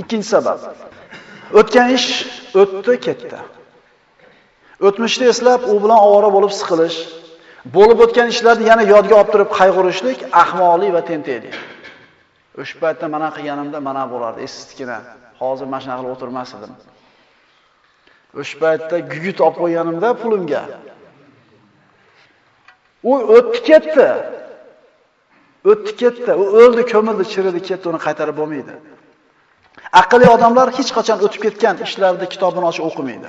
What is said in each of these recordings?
Ikkinchi sabab. O'tgan ish o'tdi, ketdi. O'tmishni eslab, u bilan ovora bo'lib siqilish, bo'lib o'tgan ishlarni yana yodga olib turib qayg'urishlik ahmoqlik va tentaklik. O'sha paytda mana qilganimda mana bo'lardi, esizlikina. Hozir mana shunaqa qilib o'tirmas edim. O'sha paytda gugut olib qo'yganimda pulimga. U o'tdi ketdi. O'tdi ketdi. U o'ldi, ko'mildi, chiridi, ketdi, uni qaytarib bo'lmaydi. Aqlli odamlar hech qachon o'tib ketgan ishlarni kitobini ochib o'qimaydi.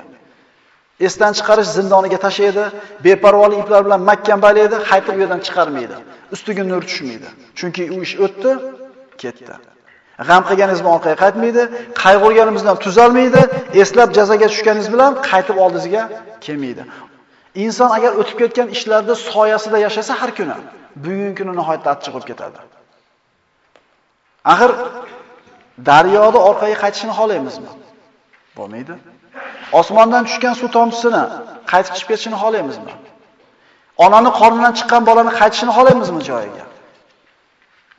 Esdan chiqarish zindoniga tashlaydi, beparvolik iplar bilan mahkam balaydi, qaytib u yerdan chiqarmaydi. Ustiga nur tushmaydi. Chunki u ish o'tdi, ketdi. G'am qilganingizdan orqaga qaytmaydi, qayg'urganimizdan tuzalmaydi, eslab jazoga tushganingiz bilan qaytib oldingizga kelmaydi. Inson agar o'tib ketgan ishlarda soyasida yashasa har kuni, bugungi kuni nihoyatda achchiq bo'lib ketadi. Axir daryoni orqaga qaytishni xohlaymizmi? Bo'lmaydi. Osmondan tushgan suv tomchisini qaytib chiqib ketishini xohlaymizmi? Onani qornidan chiqqan bolani qaytishini xohlaymizmi joyiga?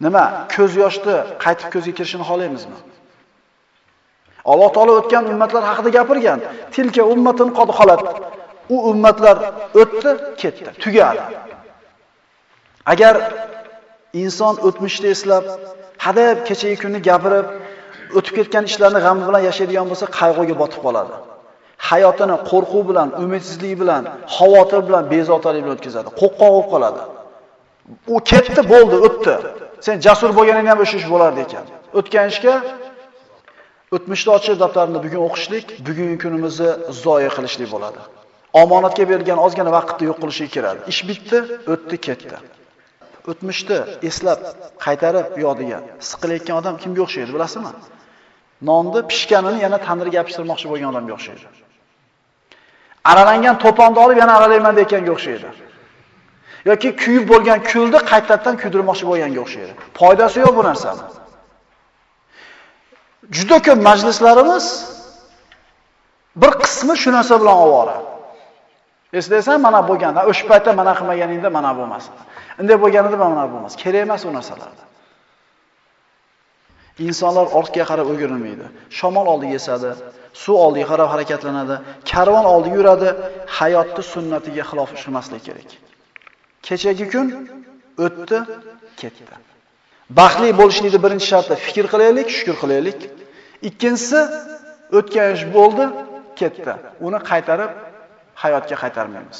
Nima? Ko'z yoshni qaytib ko'zga kirishini xohlaymizmi? Alloh taolo o'tgan ummatlar haqida gapirgan. Tilka ummatun qad xolat. U ummatlar o'tdi, ketdi, tugadi. Agar inson o'tmishni eslab, hadab kechagi kunni gapirib, o'tib ketgan ishlarni g'am bilan yashaydigan bo'lsa, qayg'uga botib qoladi. Hayotini qo'rquv bilan, umidsizlik bilan, xavotir bilan, bezovtalik bilan o'tkazadi. Qo'qqoq bo'lib qoladi. U ketdi, bo'ldi, o'tdi. Sen jasur bo'lganingda ham o'sha ish bo'lardi ekan. O'tgan ishga o'tmishni ochiq daftarini bugun o'qishlik, bugungi kunimizni zoya qilishlik bo'ladi. Omonatga berilgan ozgina vaqtni yo'q qilishga kiradi. Ish bitdi, o'tdi, ketdi. O'tmishni eslab, qaytarib yodiga siqilayotgan odam kimga o'xshaydi, bilasizmi? Nonni pishganini yana tandirga yopishtirmoqchi bo'lgan odamga o'xshaydi. Aralangan to'ponni olib yana aralayman deyotganga o'xshaydi. yoki kuyib bo'lgan kulni qaytadan kuydirmoqchi bo'lganga o'xshaydi. Foydasi yo'q bu narsani. Juda ko'p majlislarimiz bir qismi shu narsa bilan ovora. Eslaysan, mana bo'lganda, o'sha paytda mana qilmaganingda mana bo'lmasin. Unday bo'lganida mana bo'lmas. Kerak emas u narsalarda. Insonlar ortga qarab o'girilmaydi. Shamol oldiga esadi, suv oldiga qarab harakatlanadi, karvon oldiga yuradi, hayotni sunnatiga xilof qilmaslik kerak. Kechagi kun o'tdi, ketdi. Baxtli bo'lishlikning birinchi sharti fikr qilaylik, shukr qilaylik. Ikkinchisi o'tgan ish bo'ldi, ketdi. Uni qaytarib hayotga qaytarmaymiz.